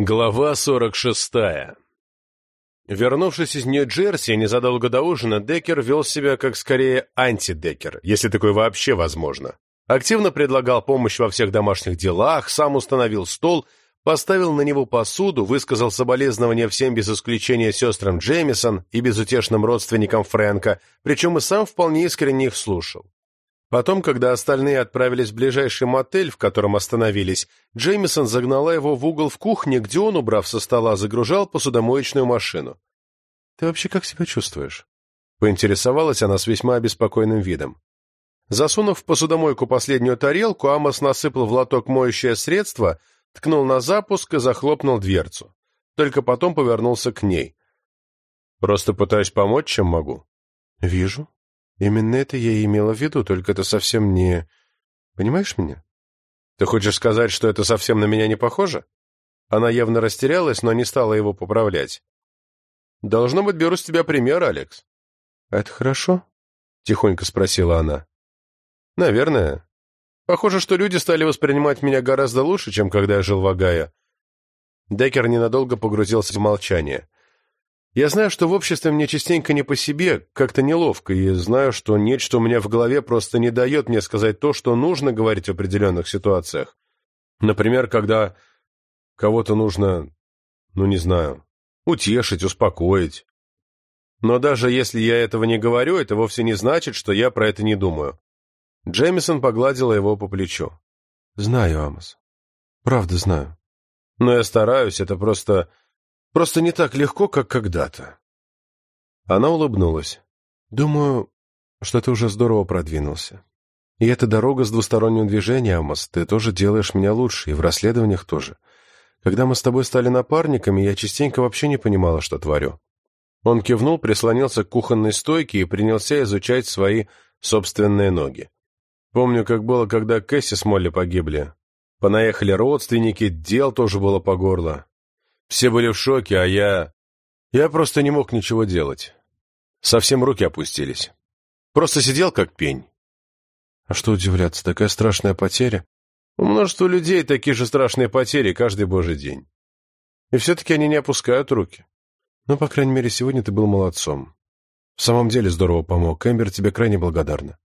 Глава 46. Вернувшись из Нью-Джерси незадолго до ужина, Деккер вел себя как скорее анти-Деккер, если такое вообще возможно. Активно предлагал помощь во всех домашних делах, сам установил стол, поставил на него посуду, высказал соболезнования всем без исключения сестрам Джеймисон и безутешным родственникам Фрэнка, причем и сам вполне искренне их слушал. Потом, когда остальные отправились в ближайший мотель, в котором остановились, Джеймисон загнала его в угол в кухне, где он, убрав со стола, загружал посудомоечную машину. «Ты вообще как себя чувствуешь?» Поинтересовалась она с весьма обеспокоенным видом. Засунув в посудомойку последнюю тарелку, Амос насыпал в лоток моющее средство, ткнул на запуск и захлопнул дверцу. Только потом повернулся к ней. «Просто пытаюсь помочь, чем могу». «Вижу», Именно это я и имела в виду, только это совсем не... Понимаешь меня? Ты хочешь сказать, что это совсем на меня не похоже? Она явно растерялась, но не стала его поправлять. Должно быть, беру с тебя пример, Алекс. Это хорошо? Тихонько спросила она. Наверное. Похоже, что люди стали воспринимать меня гораздо лучше, чем когда я жил в Огайо. Деккер ненадолго погрузился в молчание. Я знаю, что в обществе мне частенько не по себе, как-то неловко, и знаю, что нечто у меня в голове просто не дает мне сказать то, что нужно говорить в определенных ситуациях. Например, когда кого-то нужно, ну не знаю, утешить, успокоить. Но даже если я этого не говорю, это вовсе не значит, что я про это не думаю. Джеймисон погладила его по плечу. «Знаю, Амос. Правда знаю. Но я стараюсь, это просто... Просто не так легко, как когда-то. Она улыбнулась. Думаю, что ты уже здорово продвинулся. И эта дорога с двусторонним движением, Амос, ты тоже делаешь меня лучше, и в расследованиях тоже. Когда мы с тобой стали напарниками, я частенько вообще не понимала, что творю. Он кивнул, прислонился к кухонной стойке и принялся изучать свои собственные ноги. Помню, как было, когда Кэсси с Молли погибли. Понаехали родственники, дел тоже было по горло. Все были в шоке, а я... Я просто не мог ничего делать. Совсем руки опустились. Просто сидел как пень. А что удивляться, такая страшная потеря? У множества людей такие же страшные потери каждый божий день. И все-таки они не опускают руки. Ну, по крайней мере, сегодня ты был молодцом. В самом деле здорово помог. Эмбер тебе крайне благодарна.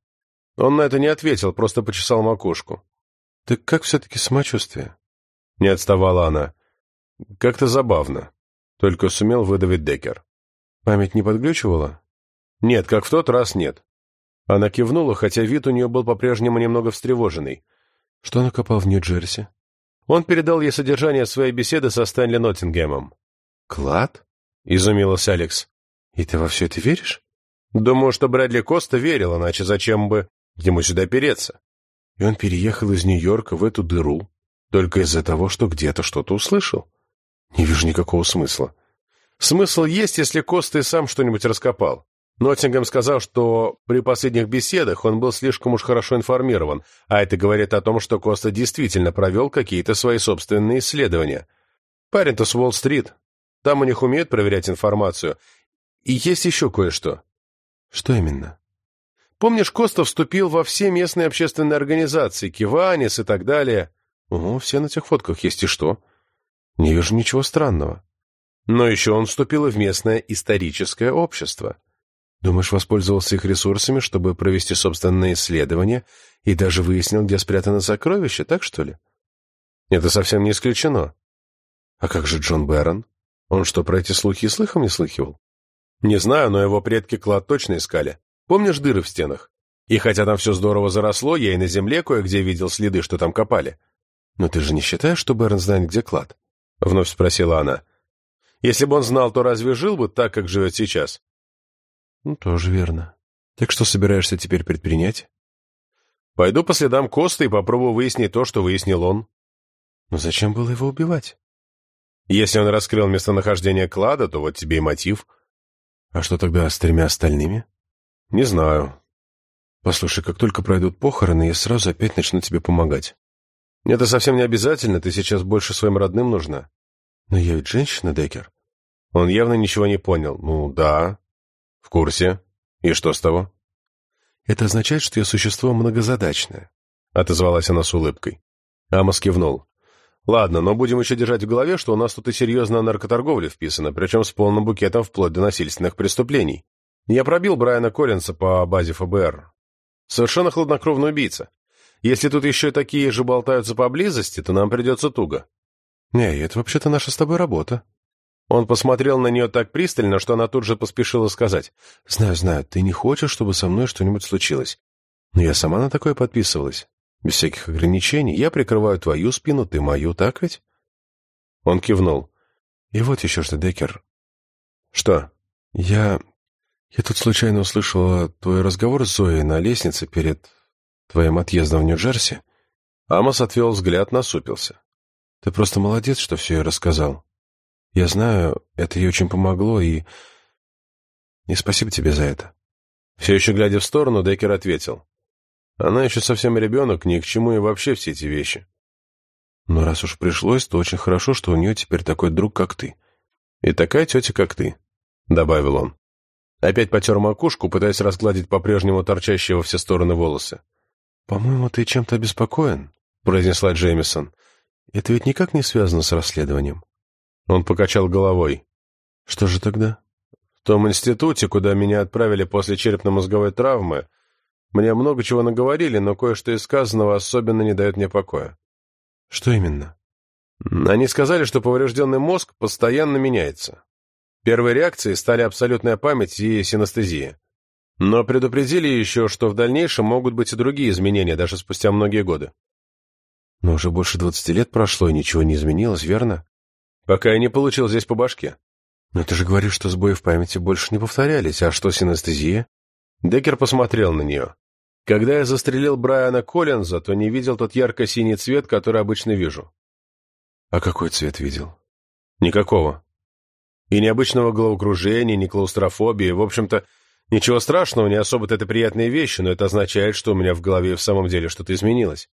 Он на это не ответил, просто почесал макушку. Так как все-таки самочувствие? Не отставала она. Как-то забавно. Только сумел выдавить Деккер. Память не подглючивала? Нет, как в тот раз нет. Она кивнула, хотя вид у нее был по-прежнему немного встревоженный. Что накопал в Нью-Джерси? Он передал ей содержание своей беседы со Стэнли Ноттингемом. «Клад?» — изумилась Алекс. «И ты во все это веришь?» «Думаю, что Брэдли Коста верил, иначе зачем бы ему сюда переться?» И он переехал из Нью-Йорка в эту дыру только из-за того, что где-то что-то услышал. Не вижу никакого смысла. Смысл есть, если Коста и сам что-нибудь раскопал. Ноттингем сказал, что при последних беседах он был слишком уж хорошо информирован, а это говорит о том, что Коста действительно провел какие-то свои собственные исследования. Парень-то с Уолл-стрит. Там у них умеют проверять информацию. И есть еще кое-что. Что именно? Помнишь, Коста вступил во все местные общественные организации, Киванис и так далее? Угу, все на тех фотках есть и что? Не вижу ничего странного. Но еще он вступил в местное историческое общество. Думаешь, воспользовался их ресурсами, чтобы провести собственное исследование и даже выяснил, где спрятано сокровище, так что ли? Это совсем не исключено. А как же Джон Бэрон? Он что, про эти слухи и слыхом не слыхивал? Не знаю, но его предки клад точно искали. Помнишь дыры в стенах? И хотя там все здорово заросло, я и на земле кое-где видел следы, что там копали. Но ты же не считаешь, что Бэрон знает, где клад? — вновь спросила она. «Если бы он знал, то разве жил бы так, как живет сейчас?» «Ну, тоже верно. Так что собираешься теперь предпринять?» «Пойду по следам Коста и попробую выяснить то, что выяснил он». «Но зачем было его убивать?» «Если он раскрыл местонахождение клада, то вот тебе и мотив». «А что тогда с тремя остальными?» «Не знаю». «Послушай, как только пройдут похороны, я сразу опять начну тебе помогать». Это совсем не обязательно, ты сейчас больше своим родным нужна. Но я ведь женщина, Деккер. Он явно ничего не понял. Ну, да. В курсе. И что с того? Это означает, что я существо многозадачное. Отозвалась она с улыбкой. Амос кивнул. Ладно, но будем еще держать в голове, что у нас тут и серьезная наркоторговля вписана, причем с полным букетом вплоть до насильственных преступлений. Я пробил Брайана Коллинса по базе ФБР. Совершенно хладнокровный убийца. Если тут еще и такие же болтаются поблизости, то нам придется туго. Не, это вообще-то наша с тобой работа. Он посмотрел на нее так пристально, что она тут же поспешила сказать. Знаю, знаю, ты не хочешь, чтобы со мной что-нибудь случилось. Но я сама на такое подписывалась. Без всяких ограничений. Я прикрываю твою спину, ты мою, так ведь? Он кивнул. И вот еще что, Деккер. Что? Я... Я тут случайно услышала твой разговор с Зоей на лестнице перед твоим отъездом в Нью-Джерси. Амос отвел взгляд, насупился. Ты просто молодец, что все ей рассказал. Я знаю, это ей очень помогло, и... И спасибо тебе за это. Все еще глядя в сторону, Деккер ответил. Она еще совсем ребенок, ни к чему и вообще все эти вещи. Но раз уж пришлось, то очень хорошо, что у нее теперь такой друг, как ты. И такая тетя, как ты, — добавил он. Опять потер макушку, пытаясь разгладить по-прежнему торчащие во все стороны волосы. «По-моему, ты чем-то обеспокоен», — произнесла Джеймисон. «Это ведь никак не связано с расследованием». Он покачал головой. «Что же тогда?» «В том институте, куда меня отправили после черепно-мозговой травмы, мне много чего наговорили, но кое-что из сказанного особенно не дает мне покоя». «Что именно?» «Они сказали, что поврежденный мозг постоянно меняется. Первой реакцией стали абсолютная память и синестезия. Но предупредили еще, что в дальнейшем могут быть и другие изменения, даже спустя многие годы. Но уже больше двадцати лет прошло, и ничего не изменилось, верно? Пока я не получил здесь по башке. Но ты же говоришь, что сбои в памяти больше не повторялись, а что синестезия? Деккер посмотрел на нее. Когда я застрелил Брайана Коллинза, то не видел тот ярко-синий цвет, который обычно вижу. А какой цвет видел? Никакого. И ни обычного головокружения, ни клаустрофобии. В общем-то, ничего страшного, не особо-то это приятные вещи, но это означает, что у меня в голове в самом деле что-то изменилось.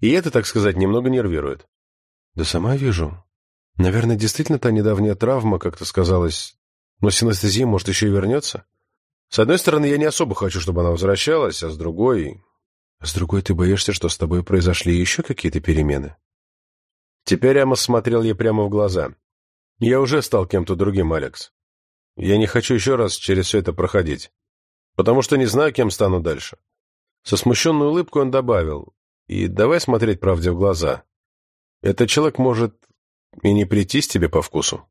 И это, так сказать, немного нервирует. Да сама вижу. Наверное, действительно та недавняя травма, как-то сказалось. Но синестезия, может, еще и вернется? С одной стороны, я не особо хочу, чтобы она возвращалась, а с другой... С другой, ты боишься, что с тобой произошли еще какие-то перемены? Теперь Амос смотрел ей прямо в глаза. Я уже стал кем-то другим, Алекс. Я не хочу еще раз через все это проходить, потому что не знаю, кем стану дальше. Со смущенной улыбкой он добавил, и давай смотреть правде в глаза. Этот человек может и не прийтись тебе по вкусу.